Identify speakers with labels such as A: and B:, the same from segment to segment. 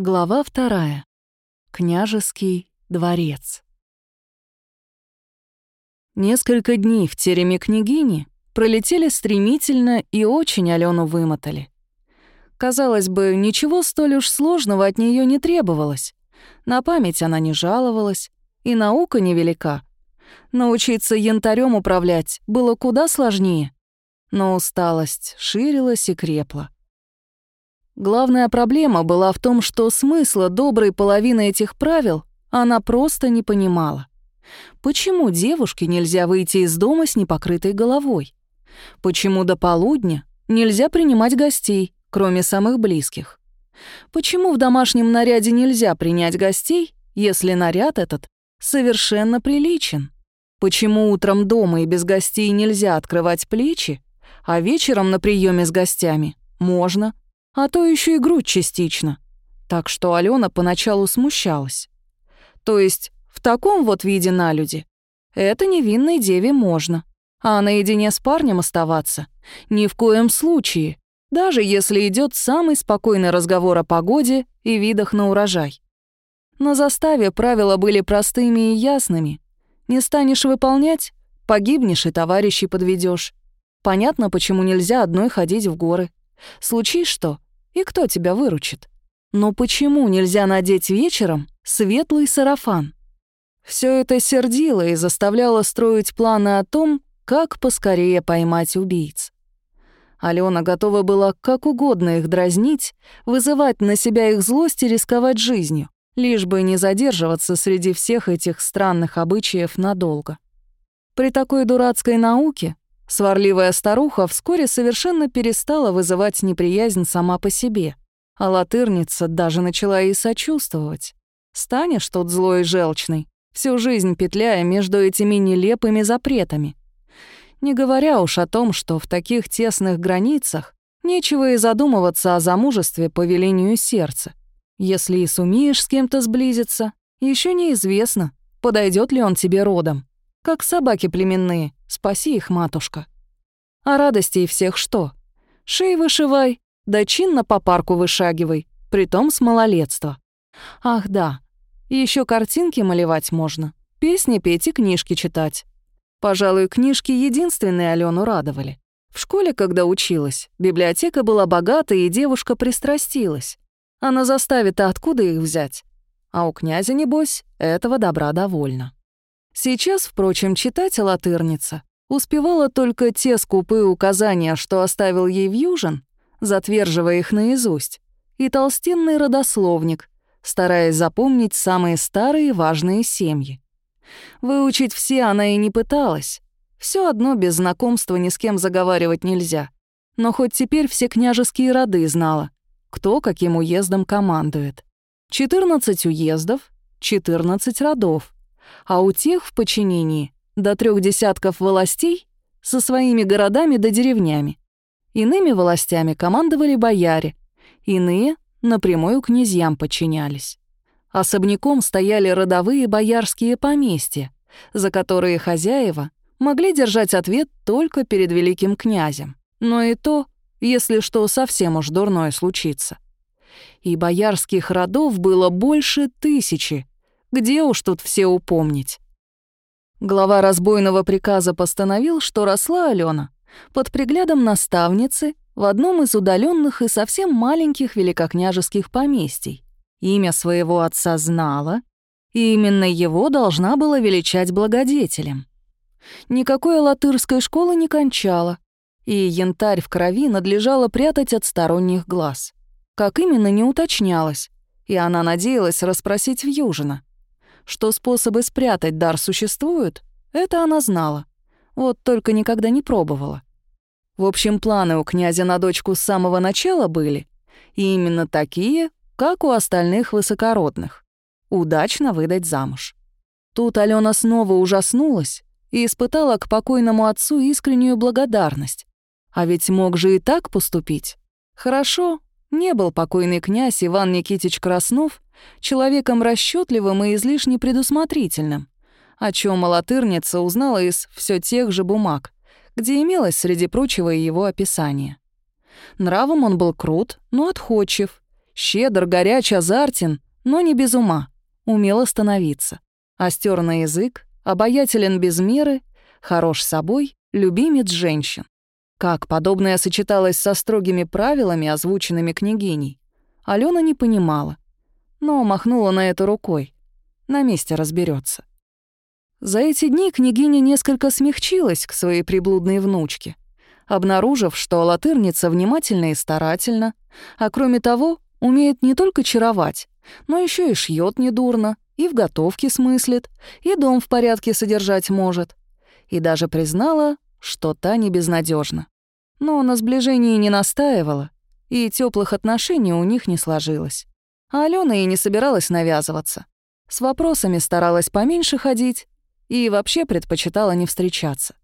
A: Глава вторая. Княжеский дворец. Несколько дней в тереме княгини пролетели стремительно и очень Алену вымотали. Казалось бы, ничего столь уж сложного от нее не требовалось. На память она не жаловалась, и наука невелика. Научиться янтарем управлять было куда сложнее. Но усталость ширилась и крепла. Главная проблема была в том, что смысла доброй половины этих правил она просто не понимала. Почему девушке нельзя выйти из дома с непокрытой головой? Почему до полудня нельзя принимать гостей, кроме самых близких? Почему в домашнем наряде нельзя принять гостей, если наряд этот совершенно приличен? Почему утром дома и без гостей нельзя открывать плечи, а вечером на приеме с гостями можно? А то еще и грудь частично. Так что Алена поначалу смущалась. То есть в таком вот виде на люди это невинной деве можно, а наедине с парнем оставаться ни в коем случае, даже если идет самый спокойный разговор о погоде и видах на урожай. На заставе правила были простыми и ясными. Не станешь выполнять — погибнешь и товарищей подведешь. Понятно, почему нельзя одной ходить в горы. Случись что, и кто тебя выручит? Но почему нельзя надеть вечером светлый сарафан? Все это сердило и заставляло строить планы о том, как поскорее поймать убийц. Алена готова была как угодно их дразнить, вызывать на себя их злость и рисковать жизнью, лишь бы не задерживаться среди всех этих странных обычаев надолго. При такой дурацкой науке Сварливая старуха вскоре совершенно перестала вызывать неприязнь сама по себе, а латырница даже начала ей сочувствовать. Станешь тот злой и желчный, всю жизнь петляя между этими нелепыми запретами. Не говоря уж о том, что в таких тесных границах нечего и задумываться о замужестве по велению сердца. Если и сумеешь с кем-то сблизиться, еще неизвестно, подойдет ли он тебе родом. Как собаки племенные, спаси их, матушка. А радостей всех что? Шеи вышивай, да чинно по парку вышагивай, притом с малолетства. Ах да, еще картинки малевать можно, песни петь и книжки читать. Пожалуй, книжки единственные Алену радовали. В школе, когда училась, библиотека была богата, и девушка пристрастилась. А на заставе-то откуда их взять? А у князя, небось, этого добра довольно. Сейчас, впрочем, читать латырница успевала только те скупые указания, что оставил ей Вьюжин, затверживая их наизусть, и толстенный родословник, стараясь запомнить самые старые важные семьи. Выучить все она и не пыталась. Все одно без знакомства ни с кем заговаривать нельзя. Но хоть теперь все княжеские роды знала, кто каким уездом командует. 14 уездов, 14 родов — а у тех в подчинении до трех десятков властей со своими городами да деревнями. Иными властями командовали бояре, иные напрямую князьям подчинялись. Особняком стояли родовые боярские поместья, за которые хозяева могли держать ответ только перед великим князем. Но и то, если что совсем уж дурное случится. И боярских родов было больше тысячи, где уж тут все упомнить? Глава разбойного приказа постановил, что росла Алена под приглядом наставницы в одном из удаленных и совсем маленьких великокняжеских поместий. Имя своего отца знала, и именно его должна была величать благодетелем. Никакой латырской школы не кончала, и янтарь в крови надлежало прятать от сторонних глаз. Как именно, не уточнялось, и она надеялась расспросить Вьюжина. Что способы спрятать дар существуют, это она знала. Вот только никогда не пробовала. В общем, планы у князя на дочку с самого начала были. И именно такие, как у остальных высокородных. Удачно выдать замуж. Тут Алена снова ужаснулась и испытала к покойному отцу искреннюю благодарность. А ведь мог же и так поступить. Хорошо, не был покойный князь Иван Никитич Краснов человеком расчетливым и излишне предусмотрительным, о чем малотырница узнала из все тех же бумаг, где имелось среди прочего и его описание. Нравом он был крут, но отходчив, Щедр, горяч, азартен, но не без ума. Умел остановиться. Остер на язык, обаятелен без меры, хорош собой, любимец женщин. Как подобное сочеталось со строгими правилами, озвученными княгиней, Алена не понимала, но махнула на это рукой. На месте разберется. За эти дни княгиня несколько смягчилась к своей приблудной внучке, обнаружив, что латырница внимательна и старательна, а кроме того, умеет не только чаровать, но еще и шьет недурно, и в готовке смыслит, и дом в порядке содержать может. И даже признала, что та не безнадежна. Но на сближении не настаивала, и теплых отношений у них не сложилось. А Алена и не собиралась навязываться. С вопросами старалась поменьше ходить и вообще предпочитала не встречаться.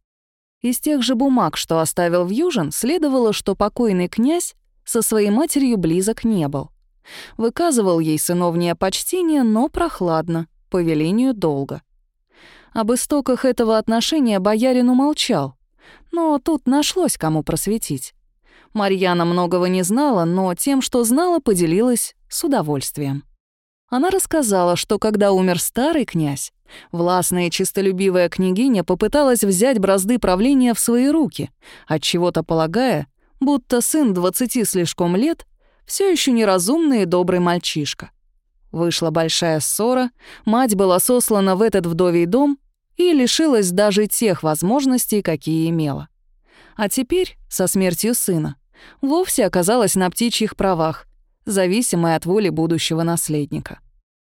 A: Из тех же бумаг, что оставил в Южин, следовало, что покойный князь со своей матерью близок не был. Выказывал ей сыновнее почтение, но прохладно, по велению долга. Об истоках этого отношения боярин умолчал, но тут нашлось кому просветить. Марьяна многого не знала, но тем, что знала, поделилась с удовольствием. Она рассказала, что когда умер старый князь, властная и чистолюбивая княгиня попыталась взять бразды правления в свои руки, от чего то полагая, будто сын двадцати слишком лет все еще неразумный и добрый мальчишка. Вышла большая ссора, мать была сослана в этот вдовий дом и лишилась даже тех возможностей, какие имела. А теперь, со смертью сына, вовсе оказалась на птичьих правах, зависимой от воли будущего наследника.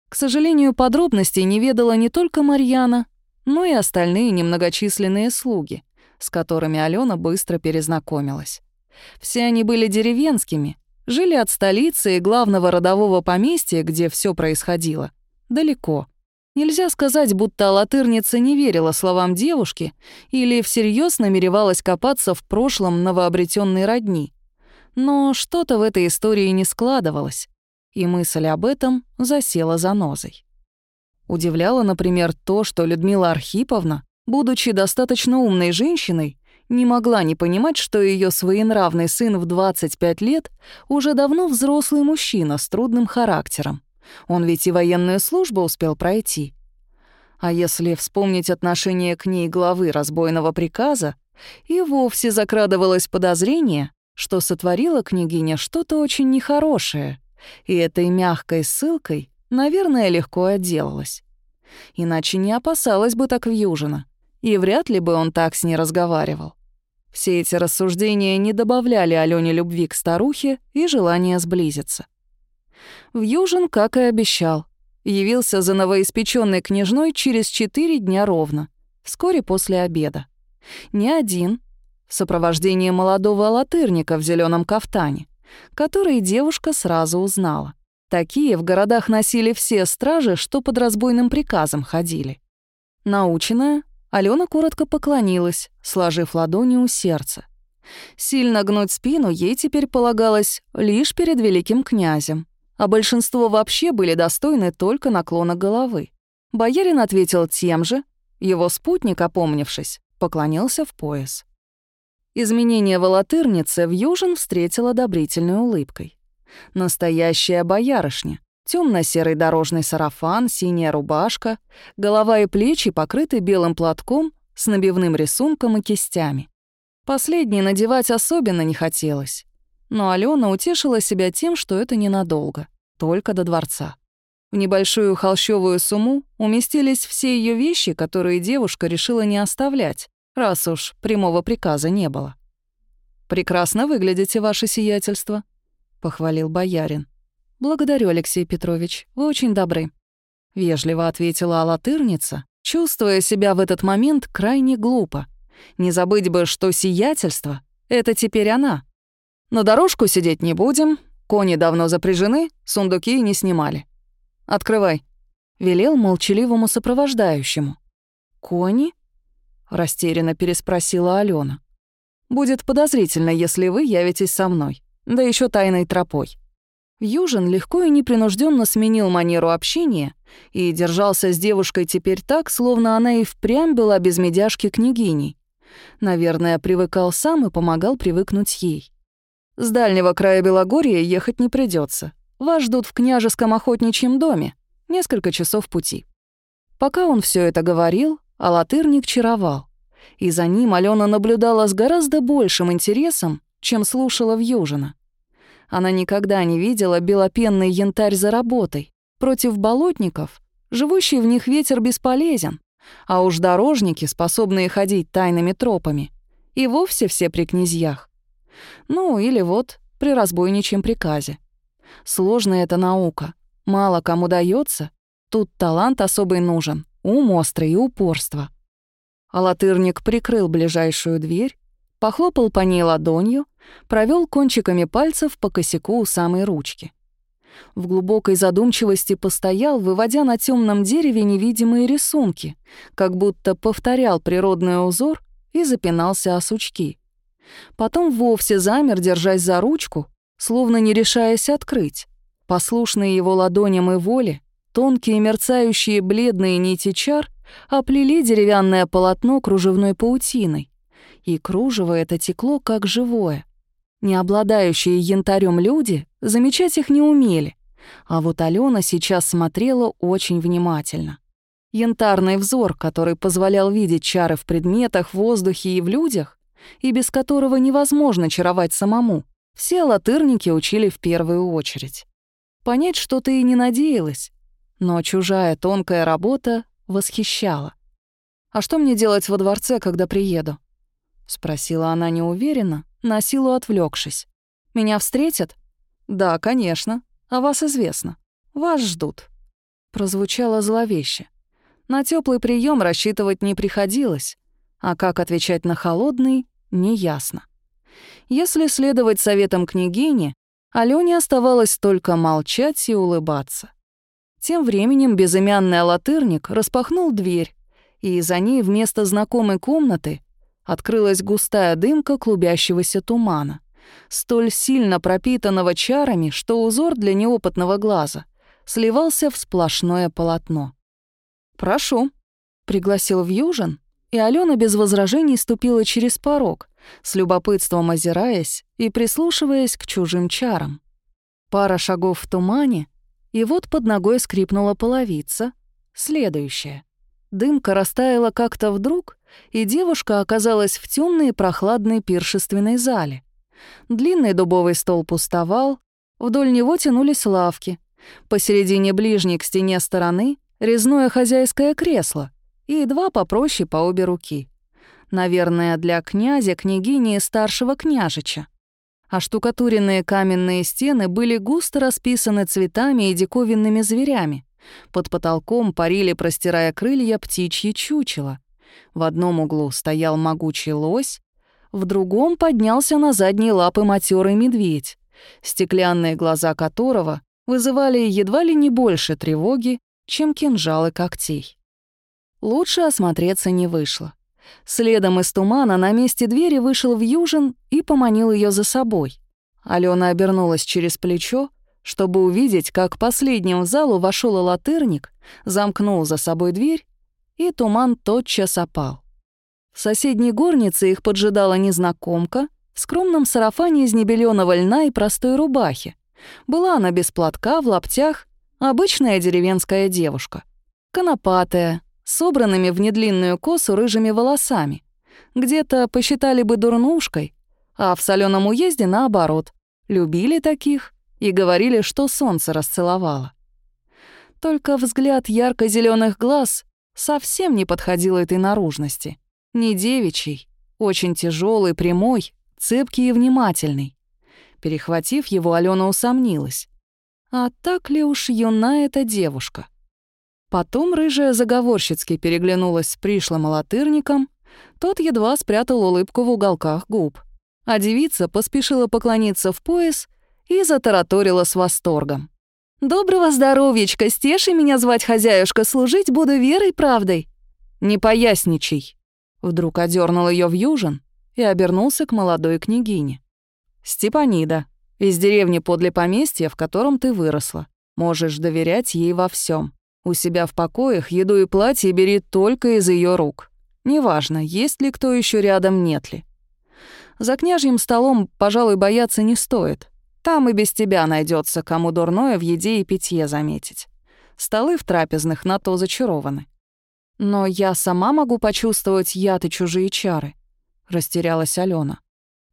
A: К сожалению, подробностей не ведала не только Марьяна, но и остальные немногочисленные слуги, с которыми Алена быстро перезнакомилась. Все они были деревенскими, жили от столицы и главного родового поместья, где все происходило, далеко. Нельзя сказать, будто латырница не верила словам девушки или всерьез намеревалась копаться в прошлом новообретенной родни. Но что-то в этой истории не складывалось, и мысль об этом засела за нозой. Удивляло, например, то, что Людмила Архиповна, будучи достаточно умной женщиной, не могла не понимать, что ее своенравный сын в 25 лет уже давно взрослый мужчина с трудным характером. Он ведь и военную службу успел пройти. А если вспомнить отношение к ней главы разбойного приказа, и вовсе закрадывалось подозрение, что сотворила княгиня что-то очень нехорошее, и этой мягкой ссылкой, наверное, легко отделалась. Иначе не опасалась бы так Вьюжина, и вряд ли бы он так с ней разговаривал. Все эти рассуждения не добавляли Алёне любви к старухе и желания сблизиться. Вьюжин, как и обещал, явился за новоиспеченной княжной через четыре дня ровно, вскоре после обеда. Не один, в сопровождении молодого латырника в зеленом кафтане, который девушка сразу узнала. Такие в городах носили все стражи, что под разбойным приказом ходили. Наученная, Алена коротко поклонилась, сложив ладони у сердца. Сильно гнуть спину ей теперь полагалось лишь перед великим князем, а большинство вообще были достойны только наклона головы. Боярин ответил тем же, его спутник, опомнившись, поклонился в пояс. Изменение волотырницы в Южин встретил одобрительной улыбкой. Настоящая боярышня. темно серый дорожный сарафан, синяя рубашка, голова и плечи покрыты белым платком с набивным рисунком и кистями. Последний надевать особенно не хотелось. Но Алена утешила себя тем, что это ненадолго, только до дворца. В небольшую холщовую сумму уместились все ее вещи, которые девушка решила не оставлять, раз уж прямого приказа не было. «Прекрасно выглядите, ваше сиятельство», — похвалил боярин. «Благодарю, Алексей Петрович, вы очень добры», — вежливо ответила алатырница, чувствуя себя в этот момент крайне глупо. Не забыть бы, что сиятельство — это теперь она. На дорожку сидеть не будем, кони давно запряжены, сундуки не снимали. Открывай», — велел молчаливому сопровождающему. «Кони?» — растерянно переспросила Алена. «Будет подозрительно, если вы явитесь со мной, да еще тайной тропой». Южин легко и непринужденно сменил манеру общения и держался с девушкой теперь так, словно она и впрямь была без медяшки княгиней. Наверное, привыкал сам и помогал привыкнуть ей. С дальнего края Белогорья ехать не придется. вас ждут в княжеском охотничьем доме, несколько часов пути». Пока он все это говорил, Алатырник чаровал, и за ним Алена наблюдала с гораздо большим интересом, чем слушала в Южина. Она никогда не видела белопенный янтарь за работой. Против болотников живущий в них ветер бесполезен, а уж дорожники, способные ходить тайными тропами, и вовсе все при князьях. Ну, или вот при разбойничьем приказе. Сложная эта наука, мало кому дается. Тут талант особый нужен, ум острый и упорство. Алатырник прикрыл ближайшую дверь, похлопал по ней ладонью, провел кончиками пальцев по косяку у самой ручки. В глубокой задумчивости постоял, выводя на темном дереве невидимые рисунки, как будто повторял природный узор и запинался о сучки. Потом вовсе замер, держась за ручку, словно не решаясь открыть. Послушные его ладоням и воле, тонкие мерцающие бледные нити чар оплели деревянное полотно кружевной паутиной. И кружево это текло как живое. Не обладающие янтарем люди замечать их не умели, а вот Алена сейчас смотрела очень внимательно. Янтарный взор, который позволял видеть чары в предметах, в воздухе и в людях, и без которого невозможно чаровать самому, все латырники учили в первую очередь. Понять что-то и не надеялась, но чужая тонкая работа восхищала. «А что мне делать во дворце, когда приеду?» — спросила она неуверенно, на силу отвлекшись. «Меня встретят?» «Да, конечно. А вас известно. Вас ждут». Прозвучало зловеще. На теплый прием рассчитывать не приходилось, а как отвечать на холодный — неясно. Если следовать советам княгини, Алёне оставалось только молчать и улыбаться. Тем временем безымянный алатырник распахнул дверь, и за ней вместо знакомой комнаты открылась густая дымка клубящегося тумана, столь сильно пропитанного чарами, что узор для неопытного глаза сливался в сплошное полотно. «Прошу», — пригласил Вьюжин, и Алена без возражений ступила через порог, с любопытством озираясь и прислушиваясь к чужим чарам. Пара шагов в тумане, и вот под ногой скрипнула половица, следующая. Дымка растаяла как-то вдруг, и девушка оказалась в темной прохладной пиршественной зале. Длинный дубовый стол пустовал, вдоль него тянулись лавки. Посередине ближней к стене стороны — резное хозяйское кресло и два попроще по обе руки. Наверное, для князя, княгини и старшего княжича. А штукатуренные каменные стены были густо расписаны цветами и диковинными зверями. Под потолком парили, простирая крылья, птичьи чучела. В одном углу стоял могучий лось, в другом поднялся на задние лапы матерый медведь, стеклянные глаза которого вызывали едва ли не больше тревоги, чем кинжалы когтей. Лучше осмотреться не вышло. Следом из тумана на месте двери вышел Вьюжин и поманил ее за собой. Алена обернулась через плечо, чтобы увидеть, как последним в залу вошел латырник, замкнул за собой дверь, и туман тотчас опал. В соседней горнице их поджидала незнакомка в скромном сарафане из небелёного льна и простой рубахе. Была она без платка, в лаптях, обычная деревенская девушка. Конопатая, собранными в недлинную косу рыжими волосами. Где-то посчитали бы дурнушкой, а в соленом уезде наоборот. Любили таких и говорили, что солнце расцеловало. Только взгляд ярко зеленых глаз совсем не подходил этой наружности. Не девичий, очень тяжелый, прямой, цепкий и внимательный. Перехватив его, Алена усомнилась. А так ли уж юна эта девушка? Потом рыжая заговорщицки переглянулась с пришлым латырником, тот едва спрятал улыбку в уголках губ. А девица поспешила поклониться в пояс и затараторила с восторгом. «Доброго здоровьечка, стеши меня звать хозяюшка, служить буду верой правдой». «Не поясничай», Вдруг одернул ее в южин и обернулся к молодой княгине. «Степанида, из деревни подле поместья, в котором ты выросла. Можешь доверять ей во всем. У себя в покоях еду и платье бери только из ее рук. Неважно, есть ли кто еще рядом, нет ли. За княжьим столом, пожалуй, бояться не стоит. Там и без тебя найдется, кому дурное в еде и питье заметить. Столы в трапезных на то зачарованы. Но я сама могу почувствовать яд и чужие чары, растерялась Алена.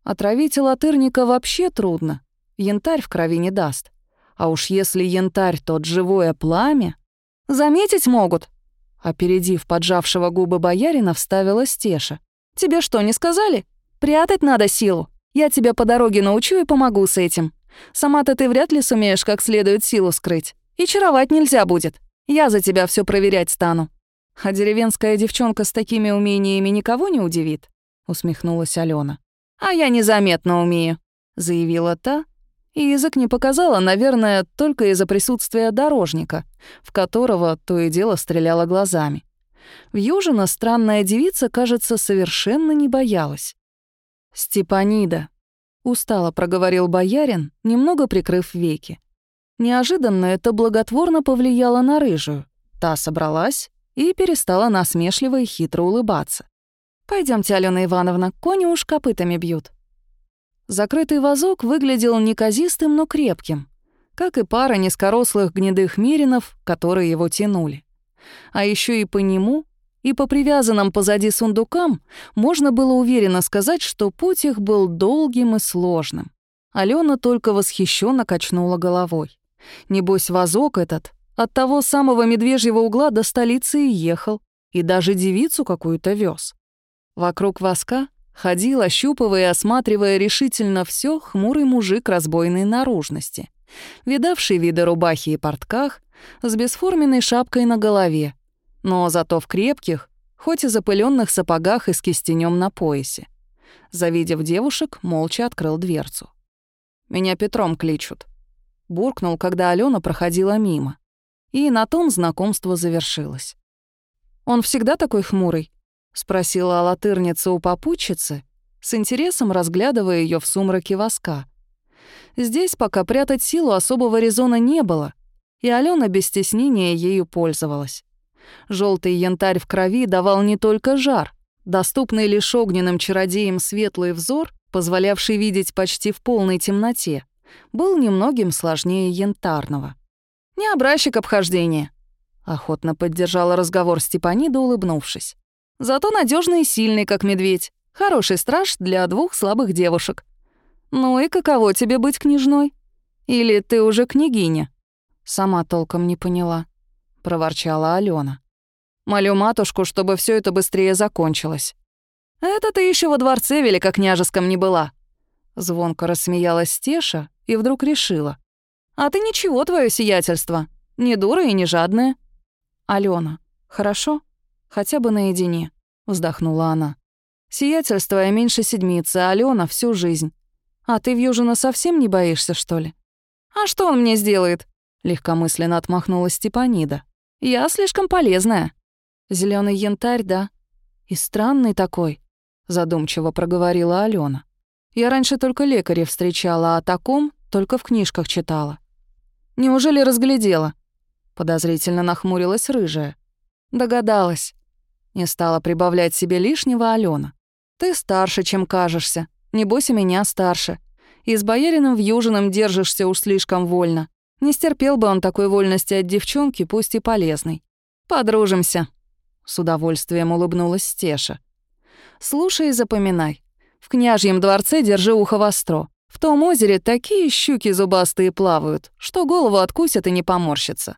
A: Отравить латырника вообще трудно. Янтарь в крови не даст. А уж если янтарь тот живое пламя, заметить могут. Опередив поджавшего губы боярина, вставила Стеша. «Тебе что, не сказали? Прятать надо силу. Я тебя по дороге научу и помогу с этим. Сама-то ты вряд ли сумеешь как следует силу скрыть. И чаровать нельзя будет. Я за тебя все проверять стану. А деревенская девчонка с такими умениями никого не удивит?» — усмехнулась Алена. «А я незаметно умею», — заявила та, и язык не показала, наверное, только из-за присутствия дорожника, в которого то и дело стреляла глазами. В Южина странная девица, кажется, совершенно не боялась. «Степанида», — устало проговорил боярин, немного прикрыв веки. Неожиданно это благотворно повлияло на рыжую. Та собралась и перестала насмешливо и хитро улыбаться. Пойдемте, Алена Ивановна, кони уж копытами бьют». Закрытый вазок выглядел неказистым, но крепким, как и пара низкорослых гнедых меринов, которые его тянули. А еще и по нему, и по привязанным позади сундукам можно было уверенно сказать, что путь их был долгим и сложным. Алена только восхищенно качнула головой. Небось, вазок этот от того самого медвежьего угла до столицы и ехал, и даже девицу какую-то вез. Вокруг воска ходил, ощупывая и осматривая решительно все хмурый мужик разбойной наружности, видавший виды рубахи и портках, с бесформенной шапкой на голове, но зато в крепких, хоть и запыленных сапогах и с кистенем на поясе. Завидев девушек, молча открыл дверцу. «Меня Петром кличут», — буркнул, когда Алена проходила мимо. И на том знакомство завершилось. «Он всегда такой хмурый?» — спросила латырница у попутчицы, с интересом разглядывая ее в сумраке воска. Здесь пока прятать силу особого резона не было, и Алена без стеснения ею пользовалась. Желтый янтарь в крови давал не только жар, доступный лишь огненным чародеям светлый взор, позволявший видеть почти в полной темноте, был немногим сложнее янтарного. «Не образчик обхождения», — охотно поддержала разговор Степанида, улыбнувшись. Зато надежный и сильный, как медведь. Хороший страж для двух слабых девушек. Ну и каково тебе быть княжной? Или ты уже княгиня? Сама толком не поняла, проворчала Алена. Молю матушку, чтобы все это быстрее закончилось. Это ты еще во дворце великокняжеском не была. Звонко рассмеялась Стеша и вдруг решила. А ты ничего, твое сиятельство. Не дура и не жадная. Алена, хорошо? Хотя бы наедине вздохнула она. Сиятельство я меньше седмицы, а Алена всю жизнь. А ты в Южина совсем не боишься, что ли? А что он мне сделает? Легкомысленно отмахнулась Степанида. Я слишком полезная. Зеленый янтарь, да? И странный такой, задумчиво проговорила Алена. Я раньше только лекаря встречала, а о таком только в книжках читала. Неужели разглядела? Подозрительно нахмурилась рыжая. Догадалась. Не стала прибавлять себе лишнего Алена. «Ты старше, чем кажешься. Небось, и меня старше. И с боярином в Южином держишься уж слишком вольно. Не стерпел бы он такой вольности от девчонки, пусть и полезной. Подружимся». С удовольствием улыбнулась Стеша. «Слушай и запоминай. В княжьем дворце держи ухо востро. В том озере такие щуки зубастые плавают, что голову откусят и не поморщатся.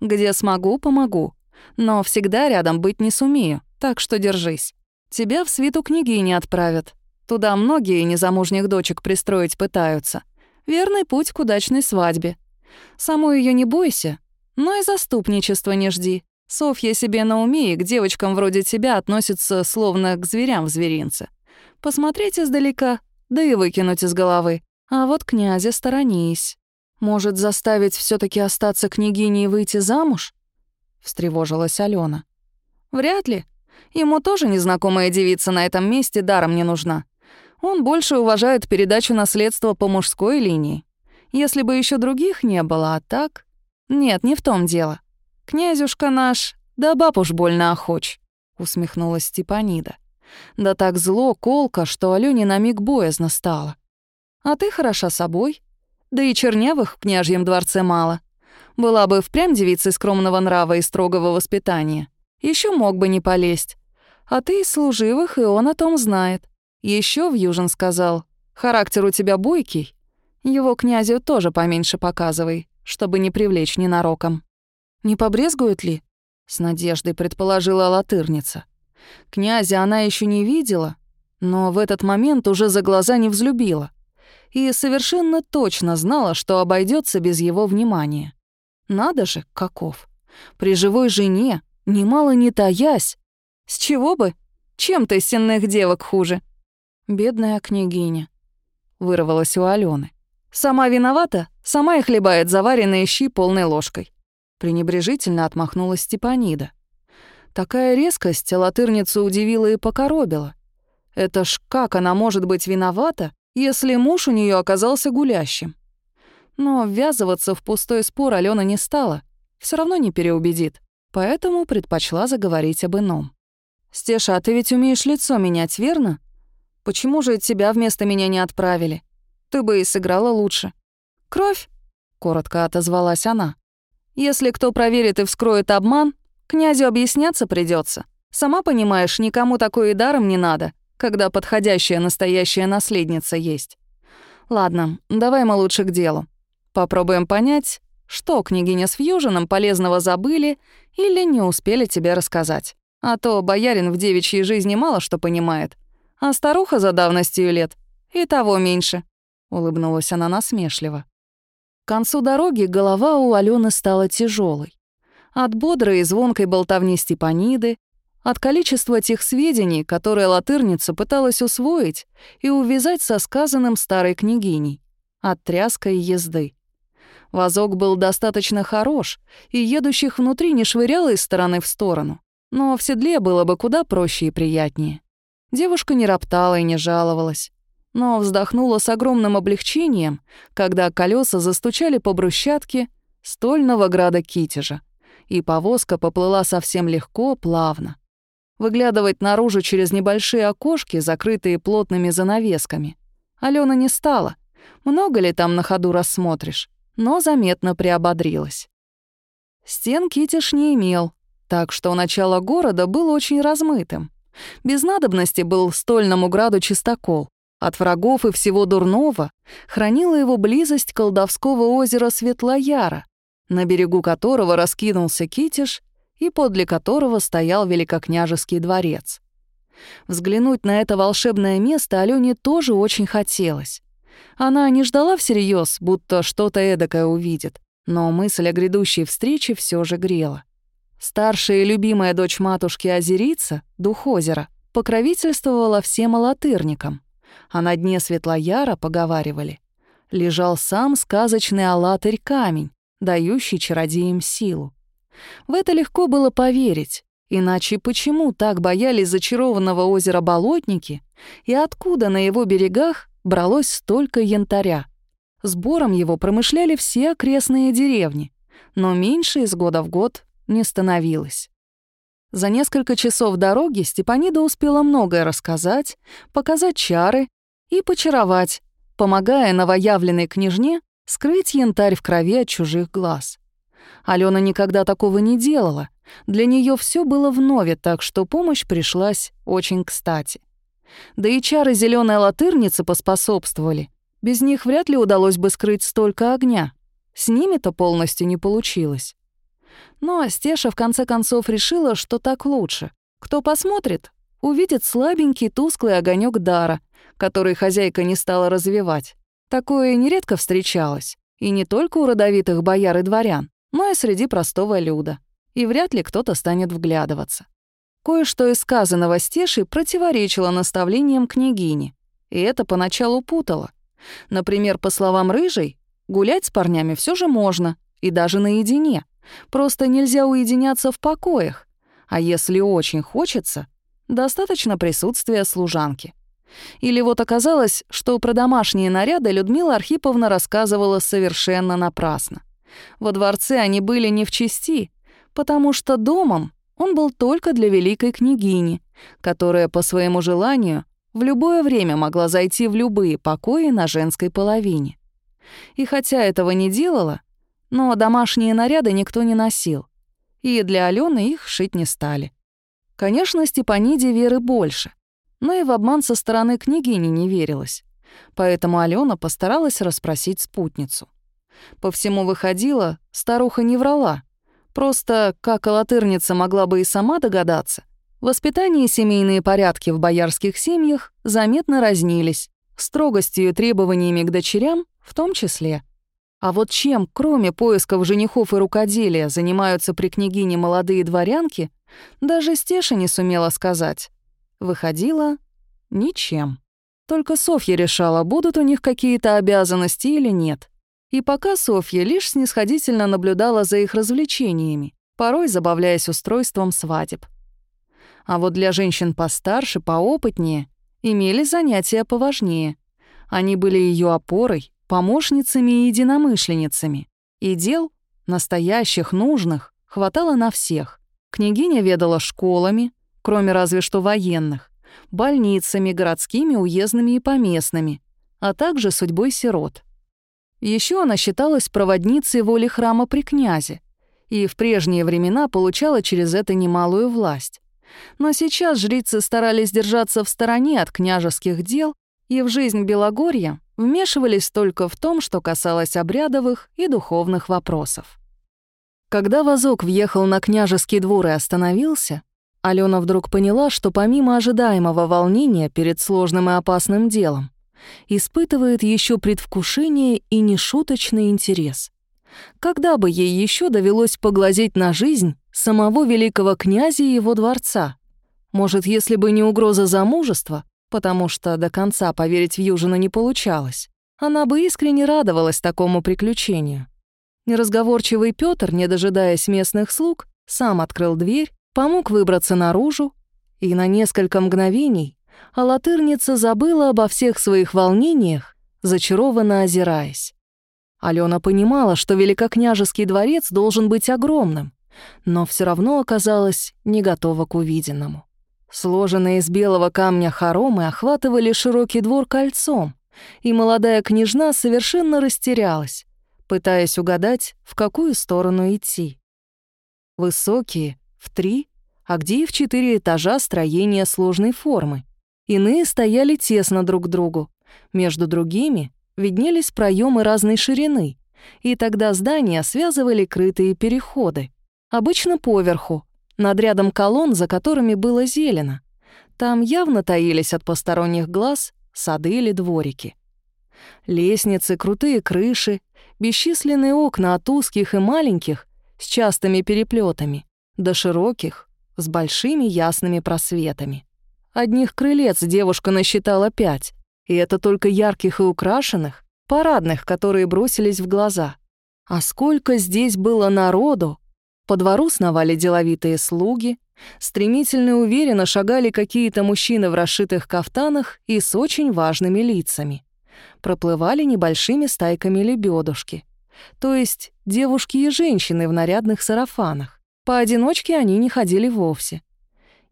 A: Где смогу, помогу но всегда рядом быть не сумею, так что держись. Тебя в свиту княгини отправят. Туда многие незамужних дочек пристроить пытаются. Верный путь к удачной свадьбе. Саму ее не бойся, но и заступничества не жди. Софья себе на уме и к девочкам вроде тебя относится словно к зверям в зверинце. Посмотреть издалека, да и выкинуть из головы. А вот князя сторонись. Может, заставить все таки остаться княгиней и выйти замуж? Встревожилась Алена. Вряд ли. Ему тоже незнакомая девица на этом месте даром не нужна. Он больше уважает передачу наследства по мужской линии. Если бы еще других не было, а так... Нет, не в том дело. Князюшка наш, да баб уж больно охоч, усмехнулась Степанида. Да так зло, колко, что Алёне на миг боязно стало. А ты хороша собой. Да и чернявых в княжьем дворце мало. Была бы впрямь девицей скромного нрава и строгого воспитания. Еще мог бы не полезть. А ты из служивых, и он о том знает. Еще в Южин сказал, характер у тебя бойкий. Его князю тоже поменьше показывай, чтобы не привлечь ненароком. Не побрезгует ли? С надеждой предположила латырница. Князя она еще не видела, но в этот момент уже за глаза не взлюбила и совершенно точно знала, что обойдется без его внимания. Надо же, каков. При живой жене, немало не таясь. С чего бы? Чем ты сенных девок хуже? Бедная княгиня. Вырвалась у Алены. Сама виновата, сама и хлебает заваренные щи полной ложкой. Пренебрежительно отмахнулась Степанида. Такая резкость латырницу удивила и покоробила. Это ж как она может быть виновата, если муж у нее оказался гулящим? Но ввязываться в пустой спор Алена не стала, все равно не переубедит, поэтому предпочла заговорить об ином. «Стеша, а ты ведь умеешь лицо менять, верно? Почему же тебя вместо меня не отправили? Ты бы и сыграла лучше». «Кровь?» — коротко отозвалась она. «Если кто проверит и вскроет обман, князю объясняться придется. Сама понимаешь, никому такое и даром не надо когда подходящая настоящая наследница есть. Ладно, давай мы лучше к делу. Попробуем понять, что княгиня с Фьюжином полезного забыли или не успели тебе рассказать. А то боярин в девичьей жизни мало что понимает, а старуха за давностью лет и того меньше. Улыбнулась она насмешливо. К концу дороги голова у Алены стала тяжелой. От бодрой и звонкой болтовни Степаниды от количества тех сведений, которые латырница пыталась усвоить и увязать со сказанным старой княгиней, от тряской езды. Вазок был достаточно хорош, и едущих внутри не швыряло из стороны в сторону, но в седле было бы куда проще и приятнее. Девушка не роптала и не жаловалась, но вздохнула с огромным облегчением, когда колеса застучали по брусчатке стольного града Китежа, и повозка поплыла совсем легко, плавно. Выглядывать наружу через небольшие окошки, закрытые плотными занавесками. Алена не стала. Много ли там на ходу рассмотришь? Но заметно приободрилась. Стен Китиш не имел, так что начало города было очень размытым. Без надобности был стольному граду чистокол. От врагов и всего дурного хранила его близость колдовского озера Светлояра, на берегу которого раскинулся Китиш и подле которого стоял великокняжеский дворец. Взглянуть на это волшебное место Алёне тоже очень хотелось. Она не ждала всерьез, будто что-то эдакое увидит, но мысль о грядущей встрече все же грела. Старшая и любимая дочь матушки Озерица, дух озера, покровительствовала всем алатырникам, а на дне Светлояра, поговаривали, лежал сам сказочный алатырь камень, дающий чародеям силу. В это легко было поверить. Иначе почему так боялись зачарованного озера Болотники и откуда на его берегах бралось столько янтаря? Сбором его промышляли все окрестные деревни, но меньше из года в год не становилось. За несколько часов дороги Степанида успела многое рассказать, показать чары и почаровать, помогая новоявленной княжне скрыть янтарь в крови от чужих глаз. Алена никогда такого не делала. Для нее все было вновь, так что помощь пришлась очень кстати. Да и чары зеленой латырницы поспособствовали. Без них вряд ли удалось бы скрыть столько огня. С ними-то полностью не получилось. Но Стеша в конце концов решила, что так лучше. Кто посмотрит, увидит слабенький тусклый огонек дара, который хозяйка не стала развивать. Такое нередко встречалось, и не только у родовитых бояр и дворян но и среди простого люда. И вряд ли кто-то станет вглядываться. Кое-что из сказанного Стеши противоречило наставлениям княгини, и это поначалу путало. Например, по словам Рыжей, гулять с парнями все же можно, и даже наедине. Просто нельзя уединяться в покоях. А если очень хочется, достаточно присутствия служанки. Или вот оказалось, что про домашние наряды Людмила Архиповна рассказывала совершенно напрасно. Во дворце они были не в чести, потому что домом он был только для великой княгини, которая по своему желанию в любое время могла зайти в любые покои на женской половине. И хотя этого не делала, но домашние наряды никто не носил, и для Алены их шить не стали. Конечно, Степаниде веры больше, но и в обман со стороны княгини не верилось, поэтому Алена постаралась расспросить спутницу. По всему выходило, старуха не врала, просто, как алатырница могла бы и сама догадаться, воспитание и семейные порядки в боярских семьях заметно разнились, строгостью и требованиями к дочерям в том числе. А вот чем, кроме поисков женихов и рукоделия, занимаются при княгине молодые дворянки, даже Стеша не сумела сказать. Выходила ничем. Только Софья решала, будут у них какие-то обязанности или нет. И пока Софья лишь снисходительно наблюдала за их развлечениями, порой забавляясь устройством свадеб. А вот для женщин постарше, поопытнее, имели занятия поважнее. Они были ее опорой, помощницами и единомышленницами. И дел, настоящих, нужных, хватало на всех. Княгиня ведала школами, кроме разве что военных, больницами, городскими, уездными и поместными, а также судьбой сирот. Еще она считалась проводницей воли храма при князе и в прежние времена получала через это немалую власть. Но сейчас жрицы старались держаться в стороне от княжеских дел и в жизнь Белогорья вмешивались только в том, что касалось обрядовых и духовных вопросов. Когда вазок въехал на княжеский двор и остановился, Алена вдруг поняла, что помимо ожидаемого волнения перед сложным и опасным делом, испытывает еще предвкушение и нешуточный интерес. Когда бы ей еще довелось поглазеть на жизнь самого великого князя и его дворца? Может, если бы не угроза замужества, потому что до конца поверить в Южина не получалось, она бы искренне радовалась такому приключению. Неразговорчивый Пётр, не дожидаясь местных слуг, сам открыл дверь, помог выбраться наружу, и на несколько мгновений Алатырница забыла обо всех своих волнениях, зачарованно озираясь. Алена понимала, что великокняжеский дворец должен быть огромным, но все равно оказалась не готова к увиденному. Сложенные из белого камня хоромы охватывали широкий двор кольцом, и молодая княжна совершенно растерялась, пытаясь угадать, в какую сторону идти. Высокие, в три, а где и в четыре этажа строения сложной формы. Иные стояли тесно друг к другу. Между другими виднелись проемы разной ширины, и тогда здания связывали крытые переходы. Обычно поверху, над рядом колонн, за которыми было зелено. Там явно таились от посторонних глаз сады или дворики. Лестницы, крутые крыши, бесчисленные окна от узких и маленьких с частыми переплетами до широких с большими ясными просветами. Одних крылец девушка насчитала пять, и это только ярких и украшенных, парадных, которые бросились в глаза. А сколько здесь было народу! По двору сновали деловитые слуги, стремительно и уверенно шагали какие-то мужчины в расшитых кафтанах и с очень важными лицами. Проплывали небольшими стайками лебедушки, то есть девушки и женщины в нарядных сарафанах. Поодиночке они не ходили вовсе.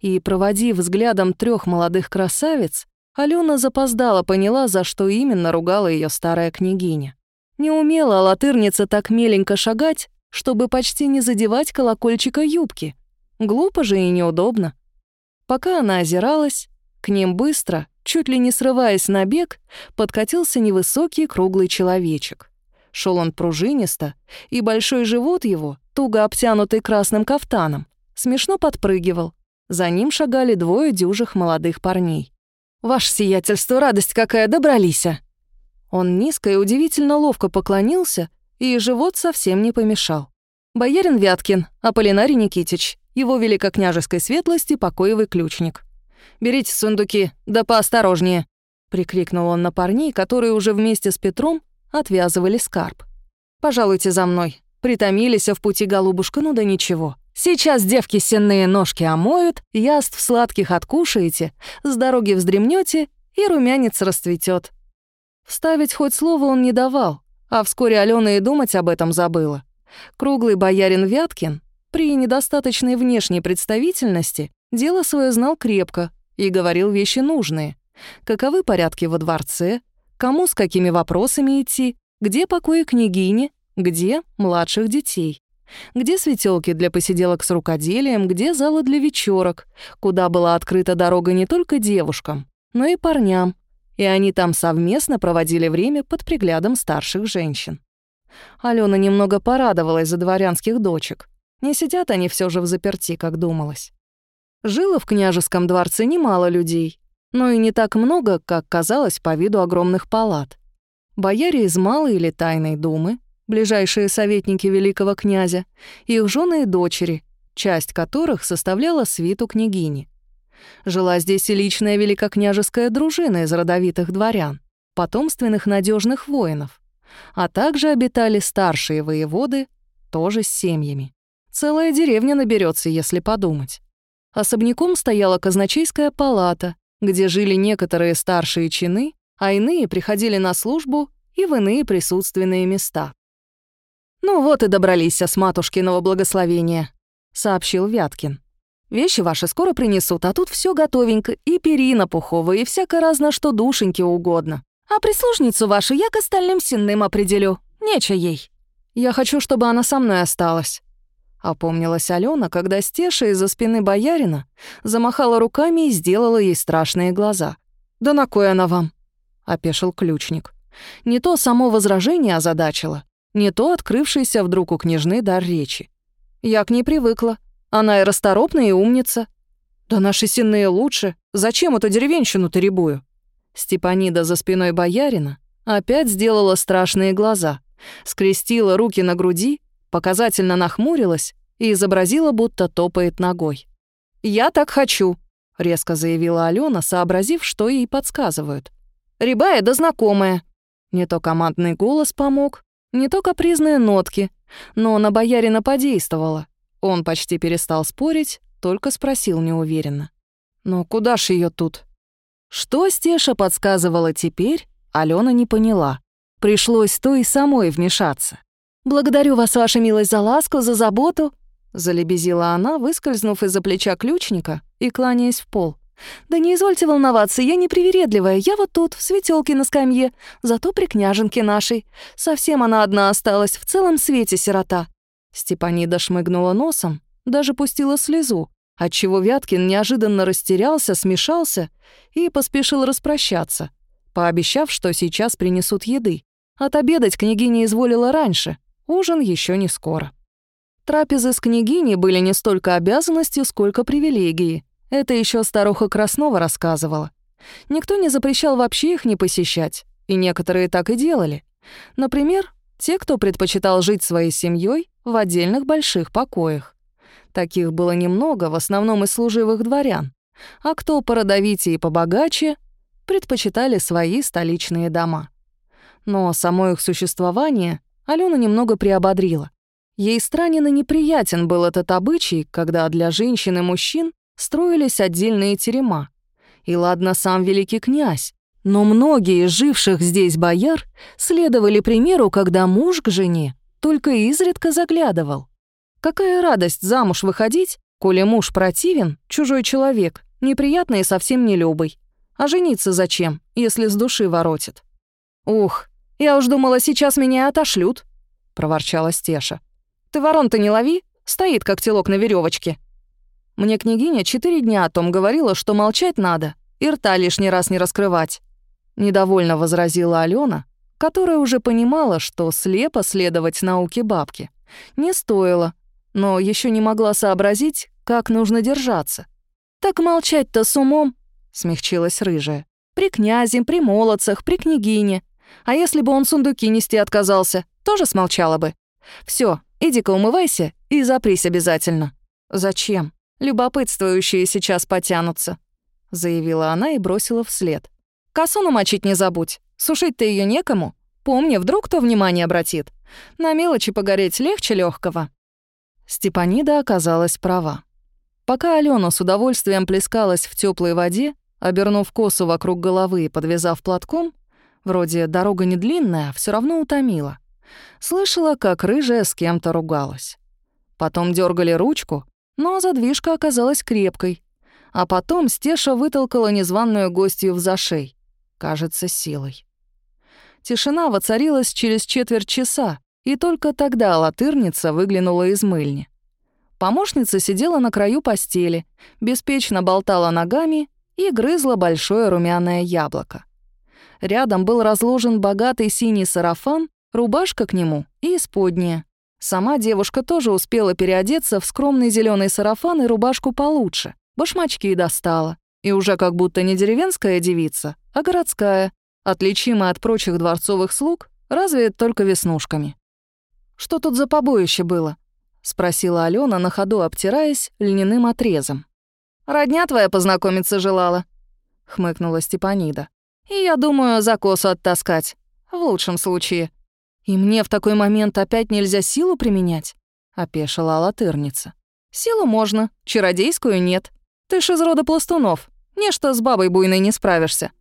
A: И, проводив взглядом трех молодых красавиц, Алена запоздала поняла, за что именно ругала ее старая княгиня. Не умела латырница так меленько шагать, чтобы почти не задевать колокольчика юбки. Глупо же и неудобно. Пока она озиралась, к ним быстро, чуть ли не срываясь на бег, подкатился невысокий круглый человечек. Шел он пружинисто, и большой живот его, туго обтянутый красным кафтаном, смешно подпрыгивал. За ним шагали двое дюжих молодых парней. «Ваше сиятельство, радость какая, добрались!» Он низко и удивительно ловко поклонился, и живот совсем не помешал. «Боярин Вяткин, Аполлинарий Никитич, его великокняжеской светлости покоевый ключник. Берите сундуки, да поосторожнее!» Прикрикнул он на парней, которые уже вместе с Петром отвязывали скарб. «Пожалуйте за мной. Притомились в пути, голубушка, ну да ничего. Сейчас девки сенные ножки омоют, яств сладких откушаете, с дороги вздремнете, и румянец расцветет. Вставить хоть слово он не давал, а вскоре Алена и думать об этом забыла. Круглый боярин Вяткин при недостаточной внешней представительности дело свое знал крепко и говорил вещи нужные. Каковы порядки во дворце, кому с какими вопросами идти, Где покои княгини, где младших детей. Где светелки для посиделок с рукоделием, где залы для вечерок, куда была открыта дорога не только девушкам, но и парням, и они там совместно проводили время под приглядом старших женщин. Алена немного порадовалась за дворянских дочек. Не сидят они все же в заперти, как думалось. Жило в княжеском дворце немало людей, но и не так много, как казалось по виду огромных палат. Бояре из Малой или Тайной Думы, ближайшие советники великого князя, их жены и дочери, часть которых составляла свиту княгини. Жила здесь и личная великокняжеская дружина из родовитых дворян, потомственных надежных воинов, а также обитали старшие воеводы, тоже с семьями. Целая деревня наберется, если подумать. Особняком стояла казначейская палата, где жили некоторые старшие чины, а иные приходили на службу и в иные присутственные места. «Ну вот и добрались с матушкиного благословения», — сообщил Вяткин. «Вещи ваши скоро принесут, а тут все готовенько, и перина пуховая, и всяко разно, что душеньке угодно. А прислужницу вашу я к остальным сенным определю, нече ей. Я хочу, чтобы она со мной осталась». Опомнилась Алена, когда Стеша из-за спины боярина замахала руками и сделала ей страшные глаза. «Да на кой она вам?» — опешил ключник. Не то само возражение озадачило, не то открывшийся вдруг у княжны дар речи. Я к ней привыкла. Она и расторопная, и умница. Да наши сенные лучше. Зачем эту деревенщину-то рябую? Степанида за спиной боярина опять сделала страшные глаза, скрестила руки на груди показательно нахмурилась и изобразила, будто топает ногой. «Я так хочу», — резко заявила Алена, сообразив, что ей подсказывают. «Рябая да знакомая». Не то командный голос помог, не то капризные нотки, но на боярина подействовало. Он почти перестал спорить, только спросил неуверенно. «Ну куда ж ее тут?» Что Стеша подсказывала теперь, Алена не поняла. Пришлось то и самой вмешаться. «Благодарю вас, ваша милость, за ласку, за заботу», — залебезила она, выскользнув из-за плеча ключника и кланяясь в пол. «Да не извольте волноваться, я не привередливая, я вот тут, в светелке на скамье, зато при княженке нашей. Совсем она одна осталась, в целом свете сирота». Степанида шмыгнула носом, даже пустила слезу, отчего Вяткин неожиданно растерялся, смешался и поспешил распрощаться, пообещав, что сейчас принесут еды. Отобедать княгиня изволила раньше, Ужин еще не скоро. Трапезы с княгиней были не столько обязанностью, сколько привилегией. Это еще старуха Краснова рассказывала. Никто не запрещал вообще их не посещать, и некоторые так и делали. Например, те, кто предпочитал жить своей семьей в отдельных больших покоях. Таких было немного, в основном из служивых дворян. А кто породовитее и побогаче, предпочитали свои столичные дома. Но само их существование Алена немного приободрила. Ей странен и неприятен был этот обычай, когда для женщин и мужчин строились отдельные терема. И ладно сам великий князь, но многие живших здесь бояр следовали примеру, когда муж к жене только изредка заглядывал. Какая радость замуж выходить, коли муж противен, чужой человек, неприятный и совсем не любый. А жениться зачем, если с души воротит? Ух, «Я уж думала, сейчас меня отошлют», — проворчала Стеша. «Ты ворон-то не лови, стоит как телок на веревочке. Мне княгиня четыре дня о том говорила, что молчать надо и рта лишний раз не раскрывать. Недовольно возразила Алена, которая уже понимала, что слепо следовать науке бабки не стоило, но еще не могла сообразить, как нужно держаться. «Так молчать-то с умом», — смягчилась рыжая. «При князе, при молодцах, при княгине. А если бы он сундуки нести отказался, тоже смолчала бы. Все, иди-ка умывайся и запрись обязательно». «Зачем? Любопытствующие сейчас потянутся», — заявила она и бросила вслед. «Косу намочить не забудь. Сушить-то ее некому. Помни, вдруг кто внимание обратит. На мелочи погореть легче легкого. Степанида оказалась права. Пока Алена с удовольствием плескалась в теплой воде, обернув косу вокруг головы и подвязав платком, Вроде дорога не длинная, а все равно утомила. Слышала, как рыжая с кем-то ругалась. Потом дергали ручку, но задвижка оказалась крепкой. А потом Стеша вытолкала незваную гостью в зашей. Кажется, силой. Тишина воцарилась через четверть часа, и только тогда латырница выглянула из мыльни. Помощница сидела на краю постели, беспечно болтала ногами и грызла большое румяное яблоко. Рядом был разложен богатый синий сарафан, рубашка к нему и исподняя. Сама девушка тоже успела переодеться в скромный зеленый сарафан и рубашку получше, башмачки достала. И уже как будто не деревенская девица, а городская, отличимая от прочих дворцовых слуг, разве только веснушками. «Что тут за побоище было?» — спросила Алена на ходу, обтираясь льняным отрезом. «Родня твоя познакомиться желала», — хмыкнула Степанида. «И я думаю, за косу оттаскать. В лучшем случае». «И мне в такой момент опять нельзя силу применять?» — опешила латырница. «Силу можно, чародейскую нет. Ты ж из рода пластунов. Нечто с бабой буйной не справишься.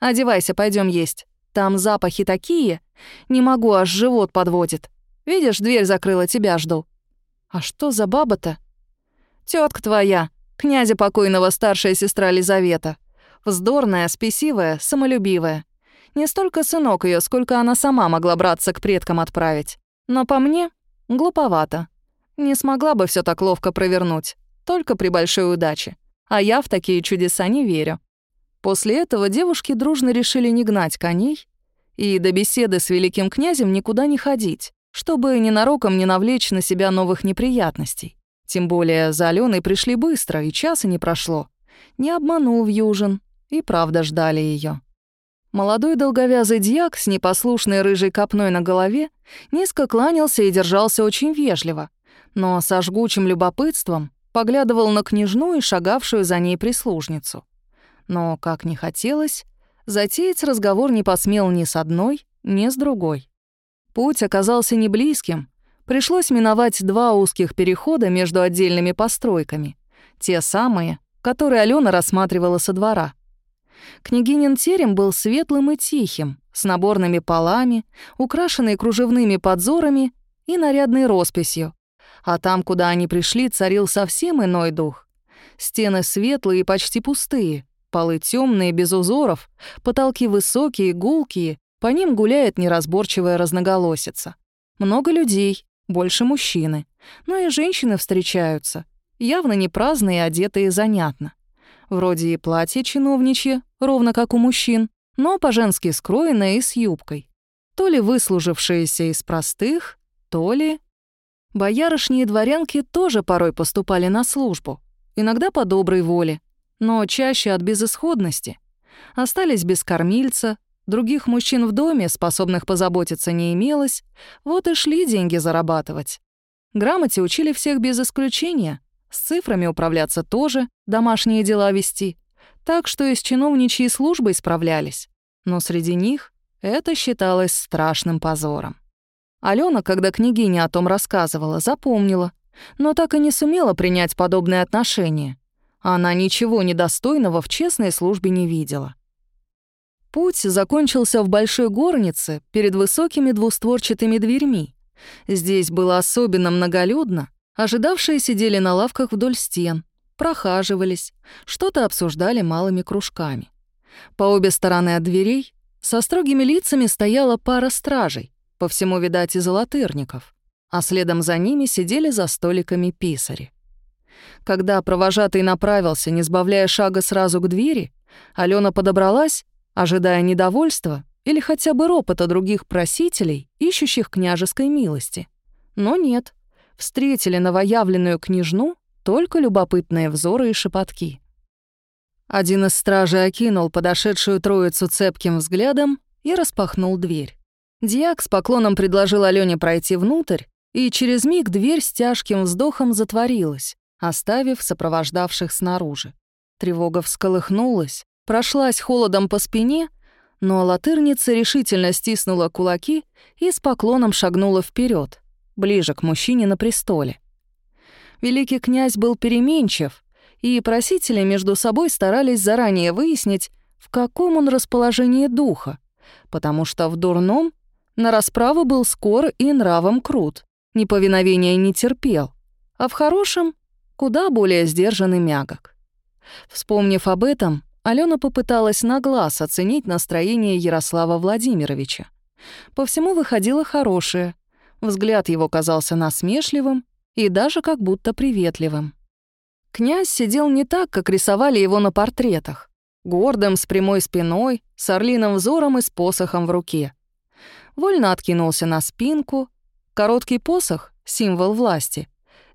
A: Одевайся, пойдем есть. Там запахи такие. Не могу, аж живот подводит. Видишь, дверь закрыла, тебя жду». «А что за баба-то?» Тетка твоя, князя покойного старшая сестра Лизавета. Вздорная, спесивая, самолюбивая. Не столько сынок ее, сколько она сама могла браться к предкам отправить. Но по мне — глуповато. Не смогла бы все так ловко провернуть, только при большой удаче. А я в такие чудеса не верю. После этого девушки дружно решили не гнать коней и до беседы с великим князем никуда не ходить, чтобы ненароком не навлечь на себя новых неприятностей. Тем более за Аленой пришли быстро, и часа не прошло. Не обманул Южин, и правда ждали ее. Молодой долговязый дьяк с непослушной рыжей копной на голове низко кланялся и держался очень вежливо, но со жгучим любопытством поглядывал на княжну и шагавшую за ней прислужницу. Но, как не хотелось, затеять разговор не посмел ни с одной, ни с другой. Путь оказался не близким, пришлось миновать два узких перехода между отдельными постройками, те самые, которые Алена рассматривала со двора. Княгинин терем был светлым и тихим, с наборными полами, украшенный кружевными подзорами и нарядной росписью. А там, куда они пришли, царил совсем иной дух. Стены светлые и почти пустые, полы темные, без узоров, потолки высокие, гулкие, по ним гуляет неразборчивая разноголосица. Много людей, больше мужчины, но и женщины встречаются, явно не праздные, одетые занятно. Вроде и платье чиновничье, ровно как у мужчин, но по-женски скроенное и с юбкой. То ли выслужившиеся из простых, то ли... Боярышни и дворянки тоже порой поступали на службу, иногда по доброй воле, но чаще от безысходности. Остались без кормильца, других мужчин в доме, способных позаботиться, не имелось, вот и шли деньги зарабатывать. Грамоте учили всех без исключения, с цифрами управляться тоже, домашние дела вести. Так что и с чиновничьей службой справлялись. Но среди них это считалось страшным позором. Алена, когда княгиня о том рассказывала, запомнила, но так и не сумела принять подобное отношение. Она ничего недостойного в честной службе не видела. Путь закончился в большой горнице перед высокими двустворчатыми дверьми. Здесь было особенно многолюдно, Ожидавшие сидели на лавках вдоль стен, прохаживались, что-то обсуждали малыми кружками. По обе стороны от дверей со строгими лицами стояла пара стражей, по всему, видать, и золотырников, а следом за ними сидели за столиками писари. Когда провожатый направился, не сбавляя шага сразу к двери, Алена подобралась, ожидая недовольства или хотя бы ропота других просителей, ищущих княжеской милости. Но нет встретили новоявленную княжну только любопытные взоры и шепотки. Один из стражей окинул подошедшую троицу цепким взглядом и распахнул дверь. Диак с поклоном предложил Алёне пройти внутрь, и через миг дверь с тяжким вздохом затворилась, оставив сопровождавших снаружи. Тревога всколыхнулась, прошлась холодом по спине, но латырница решительно стиснула кулаки и с поклоном шагнула вперед, ближе к мужчине на престоле. Великий князь был переменчив, и просители между собой старались заранее выяснить, в каком он расположении духа, потому что в дурном на расправу был скор и нравом крут, неповиновения не терпел, а в хорошем куда более сдержанный мягок. Вспомнив об этом, Алена попыталась на глаз оценить настроение Ярослава Владимировича. По всему выходило хорошее. Взгляд его казался насмешливым и даже как будто приветливым. Князь сидел не так, как рисовали его на портретах. Гордым, с прямой спиной, с орлиным взором и с посохом в руке. Вольно откинулся на спинку. Короткий посох — символ власти.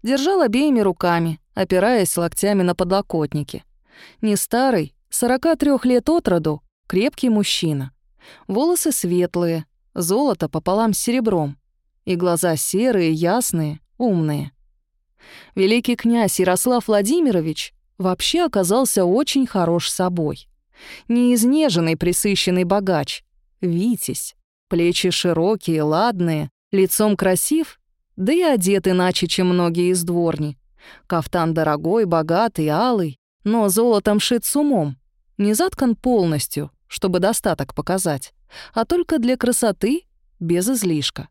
A: Держал обеими руками, опираясь локтями на подлокотники. Не старый, 43 лет от роду, крепкий мужчина. Волосы светлые, золото пополам с серебром. И глаза серые, ясные, умные. Великий князь Ярослав Владимирович вообще оказался очень хорош собой. Не изнеженный присыщенный богач, витязь, плечи широкие, ладные, лицом красив, да и одет иначе, чем многие из дворни. Кафтан дорогой, богатый, алый, но золотом шит с умом. Не заткан полностью, чтобы достаток показать, а только для красоты, без излишка.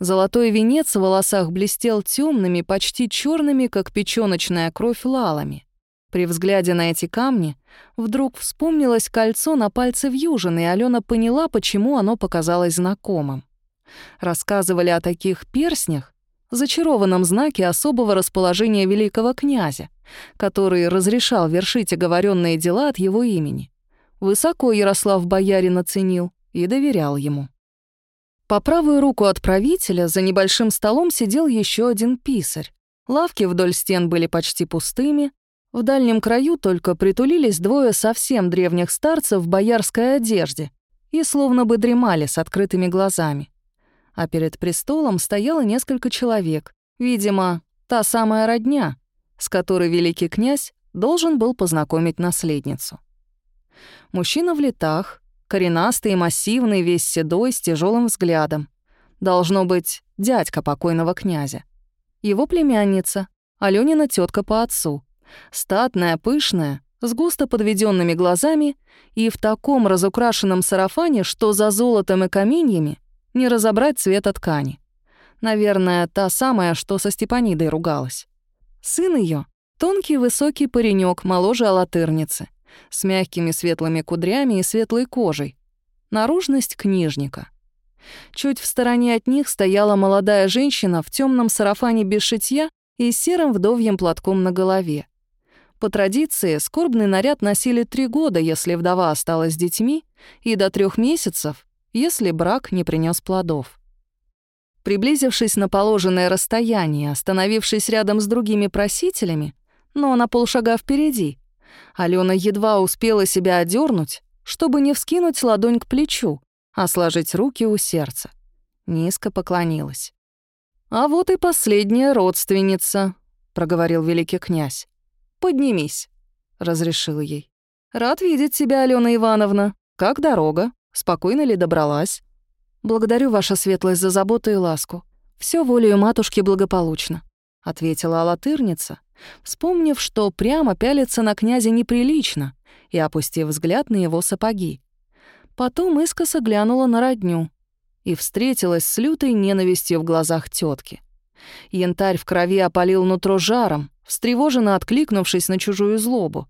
A: Золотой венец в волосах блестел темными, почти черными, как печёночная кровь, лалами. При взгляде на эти камни вдруг вспомнилось кольцо на пальце Вьюжин, и Алена поняла, почему оно показалось знакомым. Рассказывали о таких перстнях, зачарованном знаке особого расположения великого князя, который разрешал вершить оговоренные дела от его имени. Высоко Ярослав Боярин оценил и доверял ему. По правую руку от правителя за небольшим столом сидел еще один писарь. Лавки вдоль стен были почти пустыми, в дальнем краю только притулились двое совсем древних старцев в боярской одежде и словно бы дремали с открытыми глазами а перед престолом стояло несколько человек, видимо, та самая родня, с которой великий князь должен был познакомить наследницу. Мужчина в летах, коренастый и массивный, весь седой, с тяжелым взглядом. Должно быть, дядька покойного князя. Его племянница, Алёнина тетка по отцу. Статная, пышная, с густо подведенными глазами и в таком разукрашенном сарафане, что за золотом и каменьями не разобрать цвета ткани. Наверное, та самая, что со Степанидой ругалась. Сын ее тонкий высокий паренек моложе алатырницы, с мягкими светлыми кудрями и светлой кожей. Наружность книжника. Чуть в стороне от них стояла молодая женщина в темном сарафане без шитья и серым вдовьем платком на голове. По традиции, скорбный наряд носили три года, если вдова осталась с детьми, и до трех месяцев, если брак не принес плодов. Приблизившись на положенное расстояние, остановившись рядом с другими просителями, но на полшага впереди, Алена едва успела себя одернуть, чтобы не вскинуть ладонь к плечу, а сложить руки у сердца. Низко поклонилась. «А вот и последняя родственница», — проговорил великий князь. «Поднимись», — разрешил ей. «Рад видеть тебя, Алена Ивановна. Как дорога?» Спокойно ли добралась? Благодарю ваша светлость за заботу и ласку. Все волею матушки благополучно, ответила алатырница, вспомнив, что прямо пялиться на князя неприлично, и опустив взгляд на его сапоги. Потом искоса глянула на родню и встретилась с лютой ненавистью в глазах тетки. Янтарь в крови опалил нутро жаром, встревоженно откликнувшись на чужую злобу.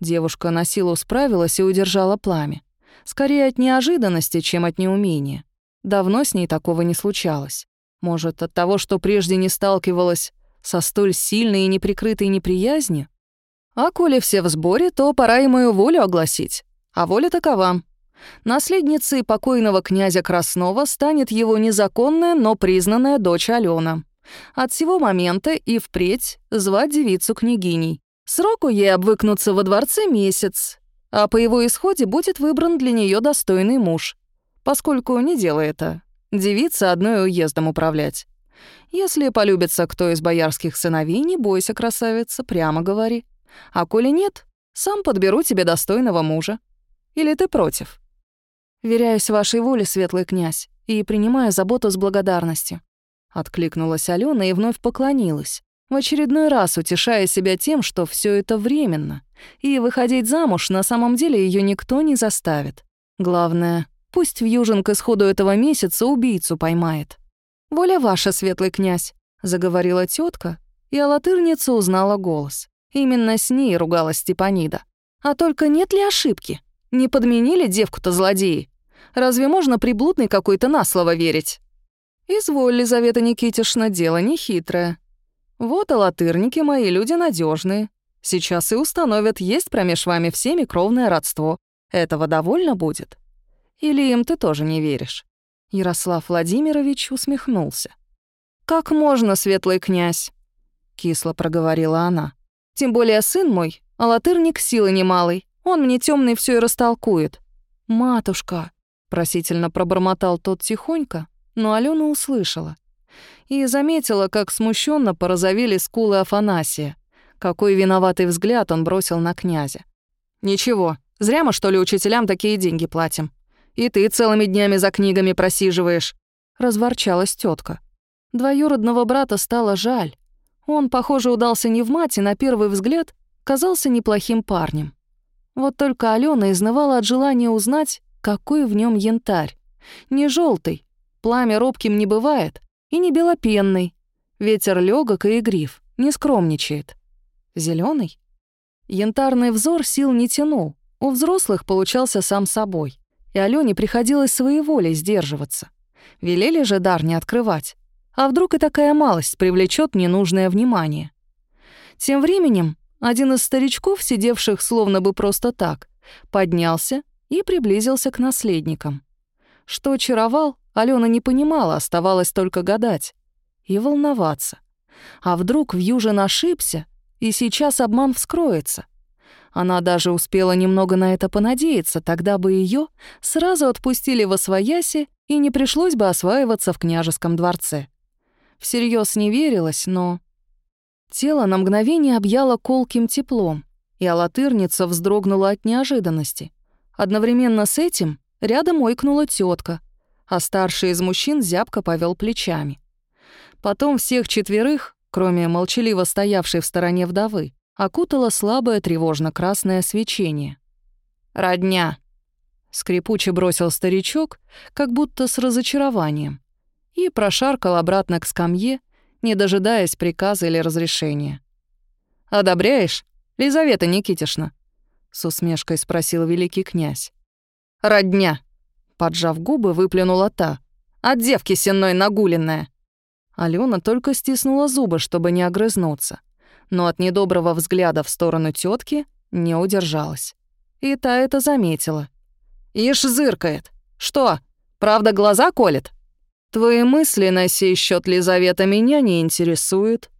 A: Девушка на силу справилась и удержала пламя. Скорее от неожиданности, чем от неумения. Давно с ней такого не случалось. Может, от того, что прежде не сталкивалась со столь сильной и неприкрытой неприязнью? А коли все в сборе, то пора и мою волю огласить. А воля такова. Наследницей покойного князя Краснова станет его незаконная, но признанная дочь Алена. От сего момента и впредь звать девицу княгиней. Сроку ей обвыкнуться во дворце месяц, а по его исходе будет выбран для нее достойный муж, поскольку не дело это девица одной уездом управлять. Если полюбится кто из боярских сыновей, не бойся, красавица, прямо говори. А коли нет, сам подберу тебе достойного мужа. Или ты против? Веряюсь вашей воле, светлый князь, и принимаю заботу с благодарностью. Откликнулась Алена и вновь поклонилась, в очередной раз утешая себя тем, что все это временно, и выходить замуж на самом деле ее никто не заставит. Главное, пусть Вьюжин к исходу этого месяца убийцу поймает. «Воля ваша, светлый князь», — заговорила тетка, и алатырница узнала голос. Именно с ней ругалась Степанида. «А только нет ли ошибки? Не подменили девку-то злодеи? Разве можно приблудный какой-то на слово верить? Изволь, Лизавета Никитишна, дело нехитрое. Вот алатырники мои люди надежные. Сейчас и установят, есть промеж вами всеми кровное родство. Этого довольно будет? Или им ты тоже не веришь?» Ярослав Владимирович усмехнулся. «Как можно, светлый князь?» — кисло проговорила она. «Тем более сын мой, алатырник силы немалый. Он мне темный все и растолкует». «Матушка!» — просительно пробормотал тот тихонько, но Алена услышала. И заметила, как смущенно порозовели скулы Афанасия. Какой виноватый взгляд он бросил на князя. «Ничего, зря мы, что ли, учителям такие деньги платим. И ты целыми днями за книгами просиживаешь», — разворчалась тетка. Двоюродного брата стало жаль. Он, похоже, удался не в мать и на первый взгляд казался неплохим парнем. Вот только Алена изнывала от желания узнать, какой в нем янтарь. Не желтый, пламя робким не бывает, и не белопенный. Ветер легок и игрив, не скромничает. Зеленый? Янтарный взор сил не тянул, у взрослых получался сам собой, и Алене приходилось своей волей сдерживаться. Велели же дар не открывать. А вдруг и такая малость привлечет ненужное внимание? Тем временем один из старичков, сидевших словно бы просто так, поднялся и приблизился к наследникам. Что очаровал, Алена не понимала, оставалось только гадать и волноваться. А вдруг Вьюжин ошибся и сейчас обман вскроется. Она даже успела немного на это понадеяться, тогда бы ее сразу отпустили во свояси и не пришлось бы осваиваться в княжеском дворце. Всерьез не верилось, но... Тело на мгновение объяло колким теплом, и алатырница вздрогнула от неожиданности. Одновременно с этим рядом ойкнула тетка, а старший из мужчин зябко повел плечами. Потом всех четверых кроме молчаливо стоявшей в стороне вдовы, окутало слабое тревожно-красное свечение. «Родня!» — скрипуче бросил старичок, как будто с разочарованием, и прошаркал обратно к скамье, не дожидаясь приказа или разрешения. «Одобряешь, Лизавета Никитишна?» — с усмешкой спросил великий князь. «Родня!» — поджав губы, выплюнула та. «От девки сенной нагуленная!» Алена только стиснула зубы, чтобы не огрызнуться, но от недоброго взгляда в сторону тетки не удержалась. И та это заметила. «Ишь зыркает. Что, правда глаза колет?» «Твои мысли на сей счет, Лизавета, меня не интересуют».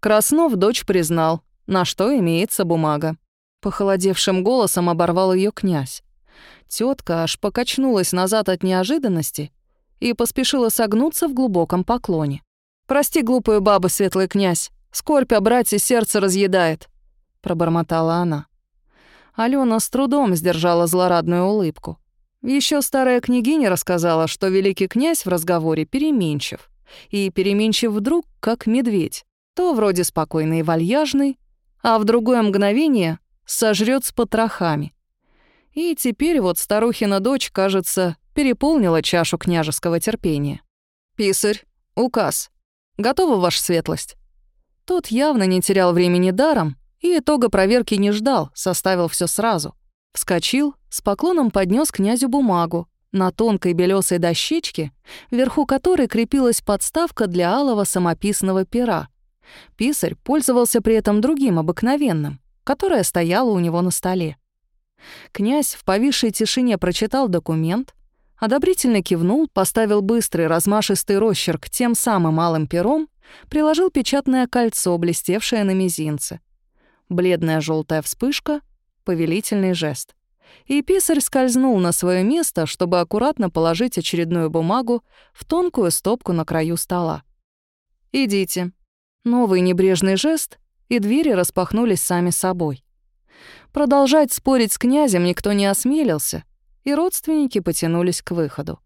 A: Краснов дочь признал, на что имеется бумага. Похолодевшим голосом оборвал ее князь. Тетка аж покачнулась назад от неожиданности и поспешила согнуться в глубоком поклоне. «Прости, глупую бабу, светлый князь, скорбь о брате сердце разъедает», — пробормотала она. Алена с трудом сдержала злорадную улыбку. Еще старая княгиня рассказала, что великий князь в разговоре переменчив. И переменчив вдруг, как медведь. То вроде спокойный и вальяжный, а в другое мгновение сожрет с потрохами. И теперь вот старухина дочь, кажется, переполнила чашу княжеского терпения. «Писарь, указ. Готова ваша светлость?» Тот явно не терял времени даром и итога проверки не ждал, составил все сразу. Вскочил, с поклоном поднес князю бумагу, на тонкой белесой дощечке, вверху которой крепилась подставка для алого самописного пера. Писарь пользовался при этом другим, обыкновенным, которое стояло у него на столе. Князь в повисшей тишине прочитал документ, Одобрительно кивнул, поставил быстрый размашистый росчерк тем самым малым пером, приложил печатное кольцо, блестевшее на мизинце. Бледная желтая вспышка, повелительный жест. И писарь скользнул на свое место, чтобы аккуратно положить очередную бумагу в тонкую стопку на краю стола. «Идите». Новый небрежный жест, и двери распахнулись сами собой. Продолжать спорить с князем никто не осмелился, и родственники потянулись к выходу.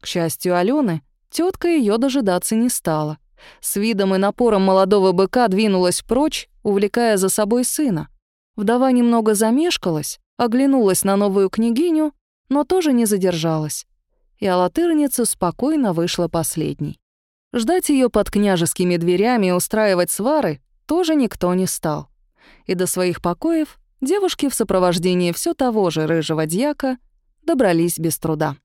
A: К счастью Алены, тетка ее дожидаться не стала. С видом и напором молодого быка двинулась прочь, увлекая за собой сына. Вдова немного замешкалась, оглянулась на новую княгиню, но тоже не задержалась. И алатырница спокойно вышла последней. Ждать ее под княжескими дверями и устраивать свары тоже никто не стал. И до своих покоев девушки в сопровождении все того же рыжего дьяка добрались без труда.